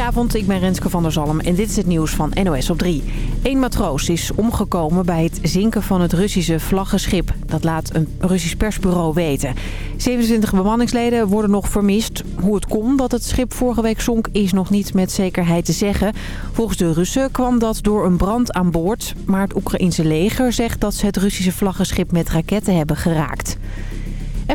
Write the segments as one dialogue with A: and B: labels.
A: Goedenavond, ik ben Renske van der Zalm en dit is het nieuws van NOS op 3. Eén matroos is omgekomen bij het zinken van het Russische vlaggenschip. Dat laat een Russisch persbureau weten. 27 bemanningsleden worden nog vermist. Hoe het kon dat het schip vorige week zonk is nog niet met zekerheid te zeggen. Volgens de Russen kwam dat door een brand aan boord. Maar het Oekraïense leger zegt dat ze het Russische vlaggenschip met raketten hebben geraakt.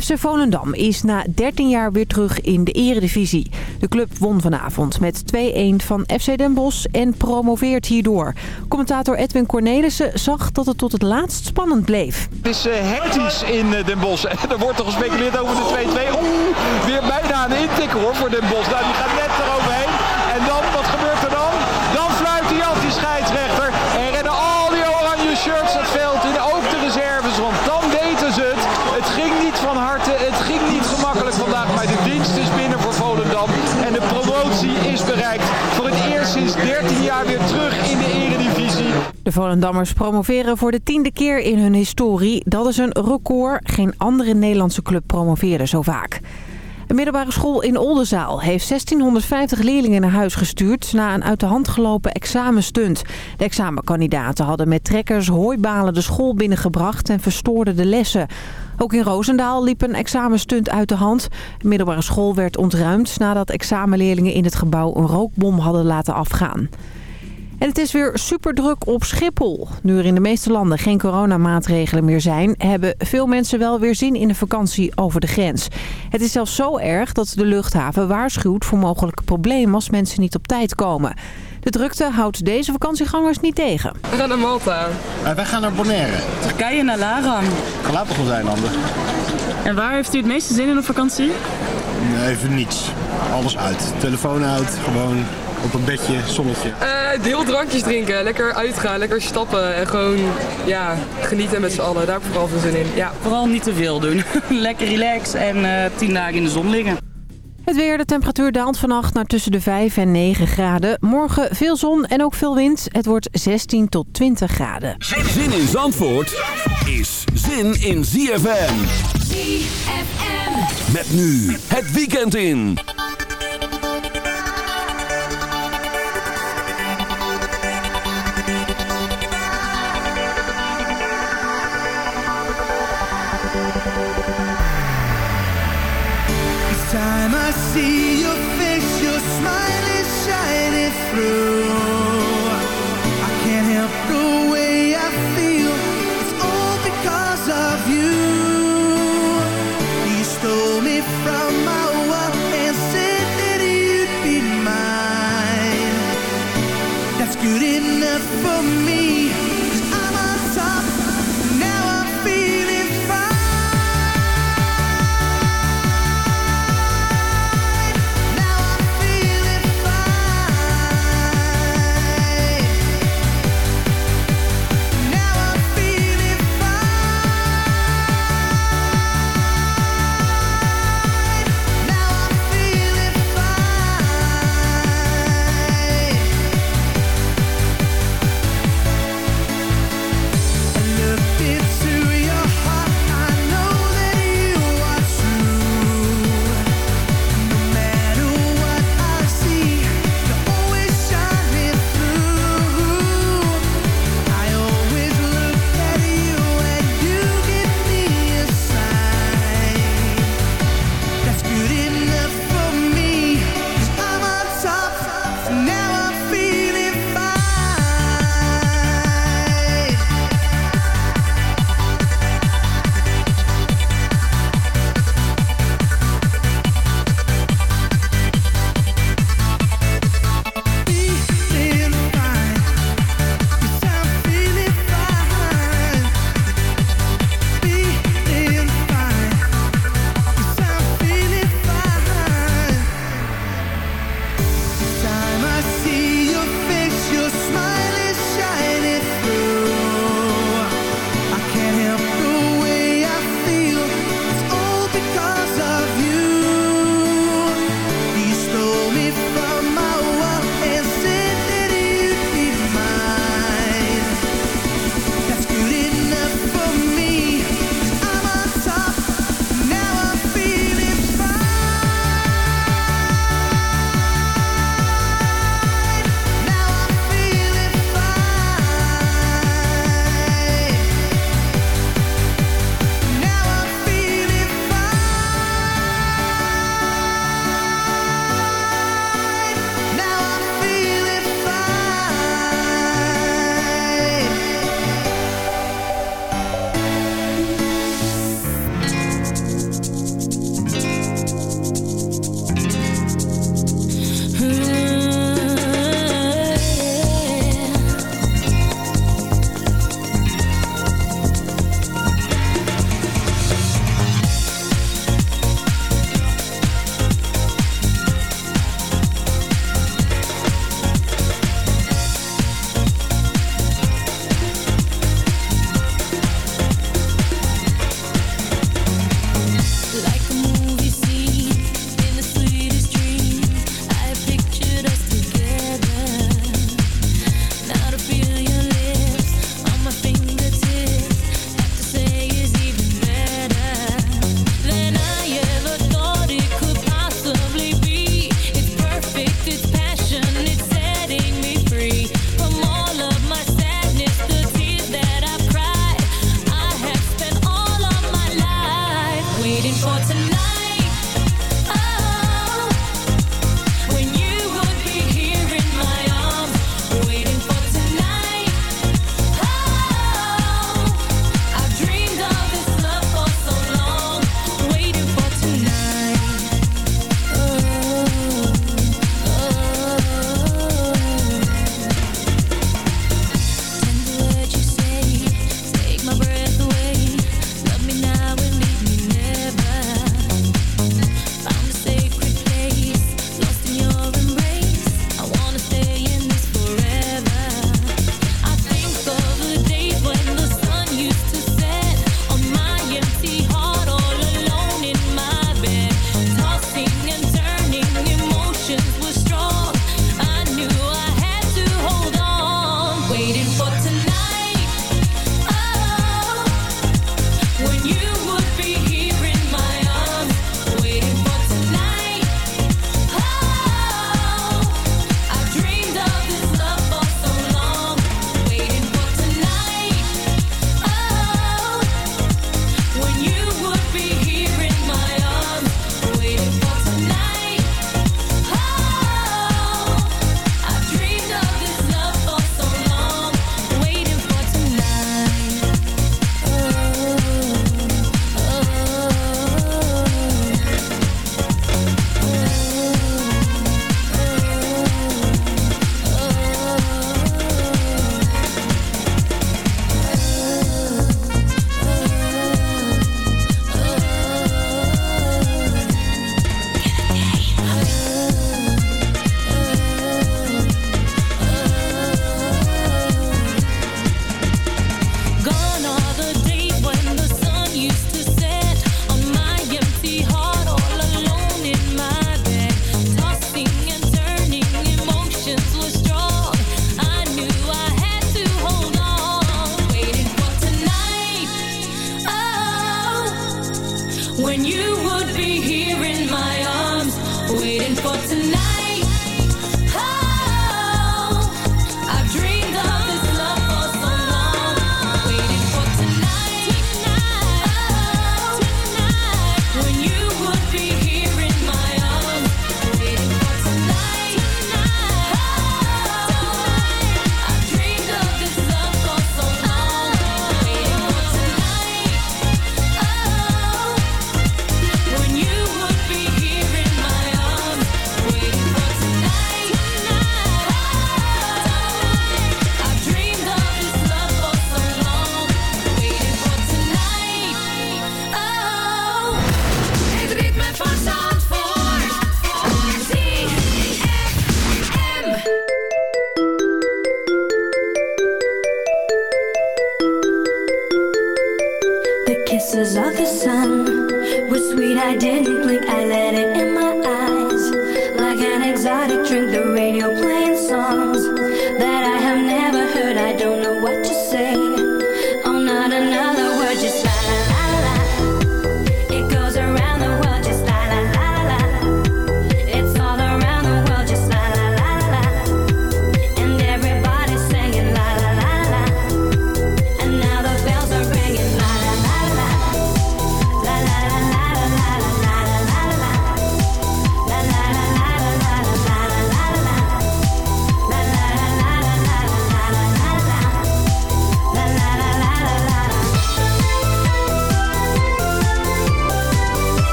A: FC Volendam is na 13 jaar weer terug in de eredivisie. De club won vanavond met 2-1 van FC Den Bosch en promoveert hierdoor. Commentator Edwin Cornelissen zag dat het tot het laatst spannend bleef.
B: Het is uh, hectisch in uh, Den Bosch. er wordt toch gespeculeerd over de 2-2. Oeh, weer bijna een intik hoor voor Den Bosch. Nou, die gaat net eroverheen. De
A: Volendammers promoveren voor de tiende keer in hun historie. Dat is een record. Geen andere Nederlandse club promoveerde zo vaak. Een middelbare school in Oldenzaal heeft 1650 leerlingen naar huis gestuurd... na een uit de hand gelopen examenstunt. De examenkandidaten hadden met trekkers hooibalen de school binnengebracht... en verstoorden de lessen. Ook in Roosendaal liep een examenstunt uit de hand. De middelbare school werd ontruimd nadat examenleerlingen in het gebouw een rookbom hadden laten afgaan. En het is weer super druk op Schiphol. Nu er in de meeste landen geen coronamaatregelen meer zijn... hebben veel mensen wel weer zin in een vakantie over de grens. Het is zelfs zo erg dat de luchthaven waarschuwt voor mogelijke problemen... als mensen niet op tijd komen. De drukte houdt deze vakantiegangers niet tegen.
C: We gaan naar Malta.
D: Uh, wij gaan naar Bonaire.
C: Turkije naar Laran.
D: Galapagoseilanden.
C: En waar heeft u het meeste zin in op vakantie?
D: Even niets. Alles uit. Telefoon uit. Gewoon op een bedje, zonnetje.
C: Uh, heel drankjes drinken, lekker uitgaan, lekker stappen en gewoon ja, genieten met z'n allen. Daar heb ik vooral veel zin in. Ja.
E: Vooral niet te veel doen. lekker relax en uh, tien dagen in de zon liggen.
A: Het weer, de temperatuur daalt vannacht naar tussen de 5 en 9 graden. Morgen veel zon en ook veel wind. Het wordt 16 tot 20 graden.
F: Zin in Zandvoort is zin in ZFM.
G: ZFM.
F: Met nu het weekend in.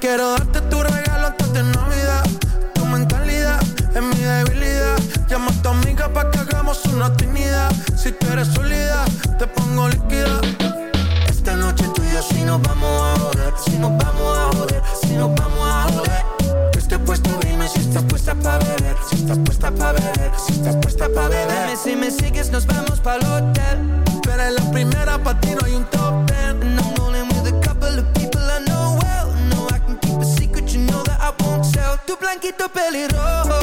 H: Quiero darte Do peligroso.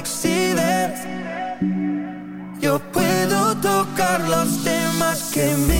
H: Exhibes. Yo puedo tocar los temas que miren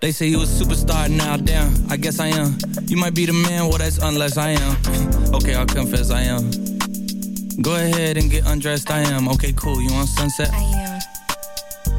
I: They say you a superstar now, damn. I guess I am. You might be the man, well, that's unless I am. okay, I'll confess I am. Go ahead and get undressed, I am. Okay, cool. You want sunset?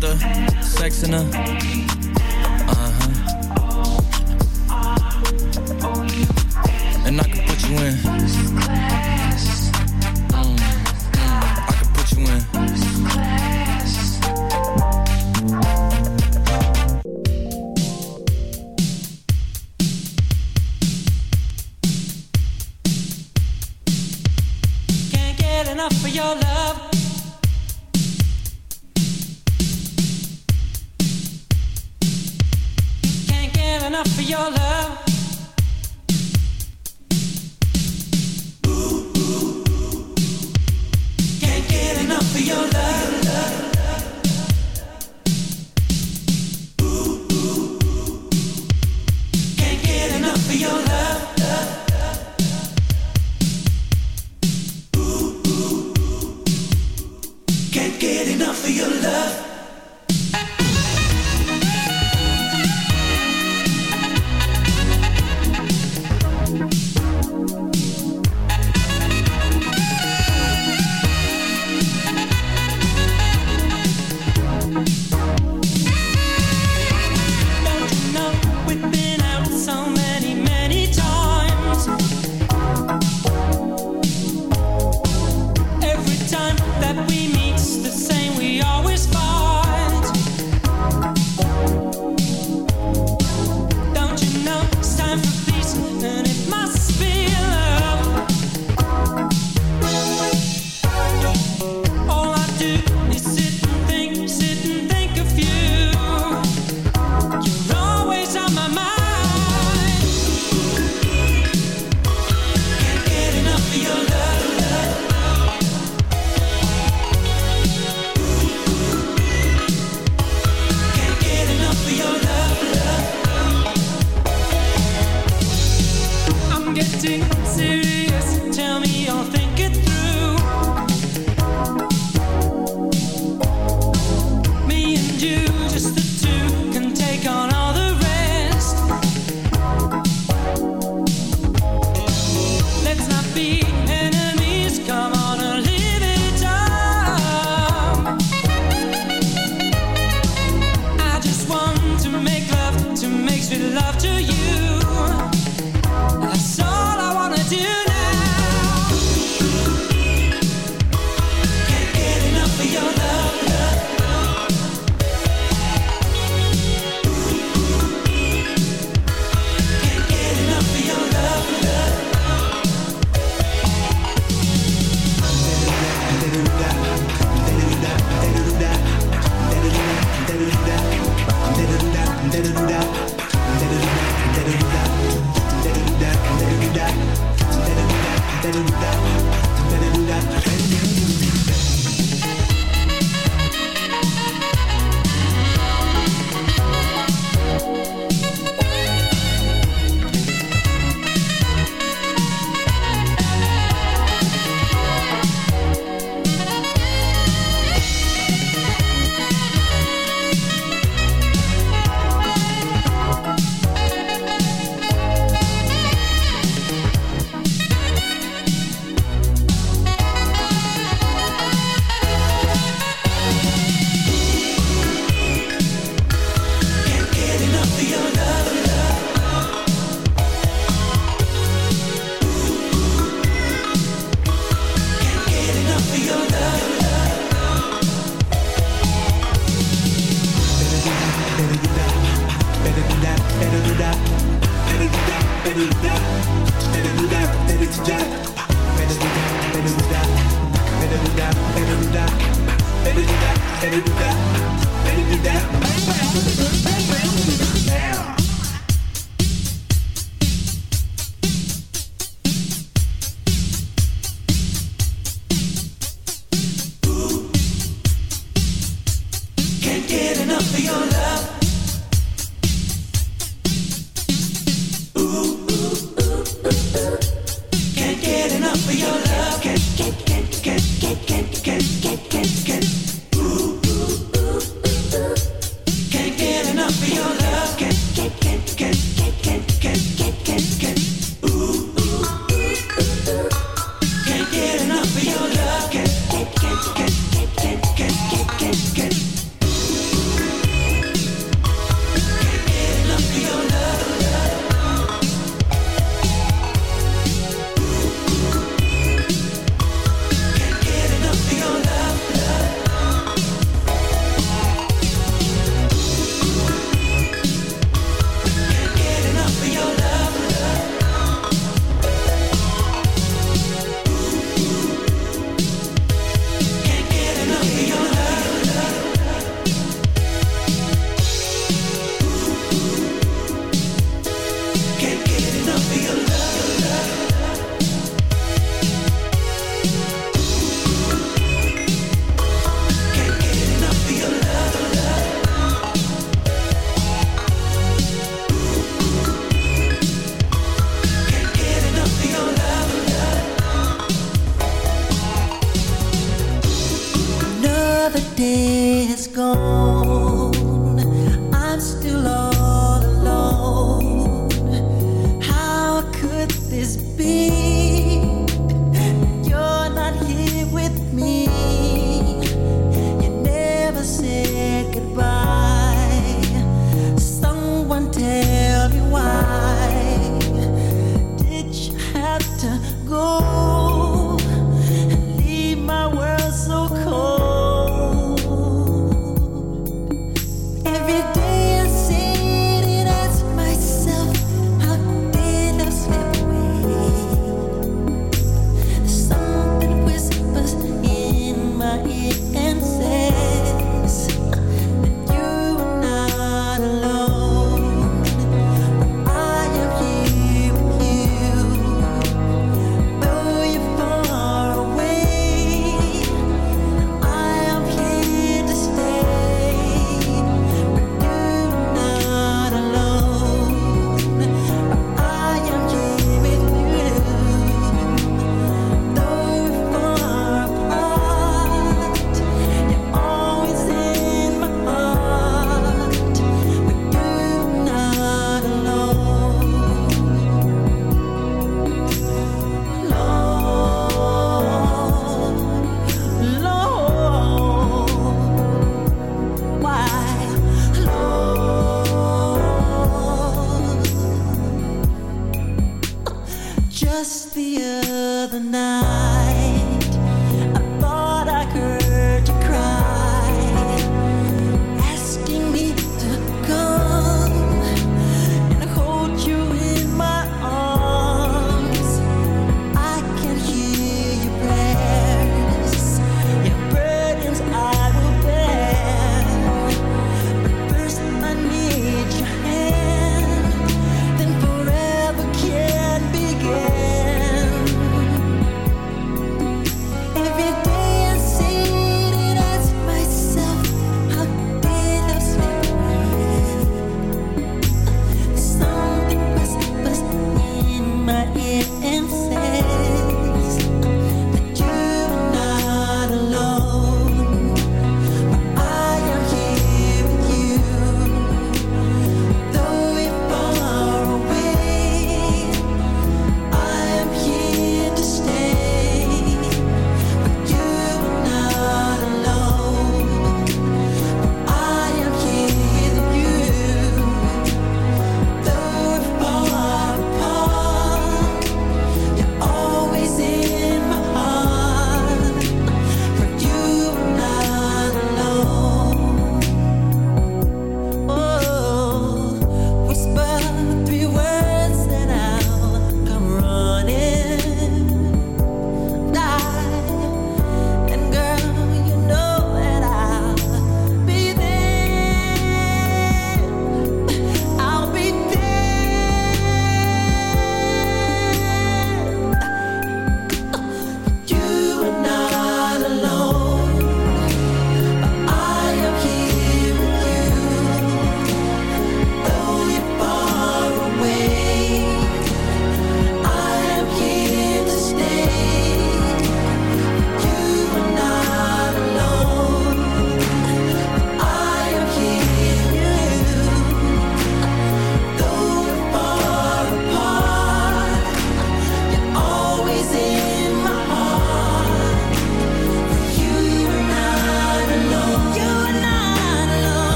I: The sex in her. Uh-huh. And I can put you in. I can put you in.
H: Class. Can't get enough of your love. Enough of your love. Better do that.
J: Another day has gone.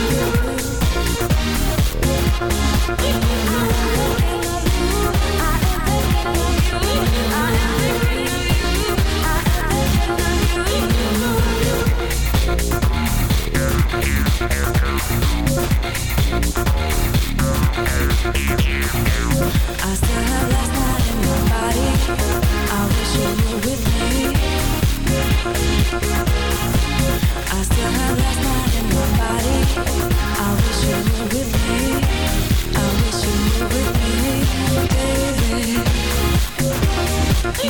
J: you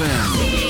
K: ZFM.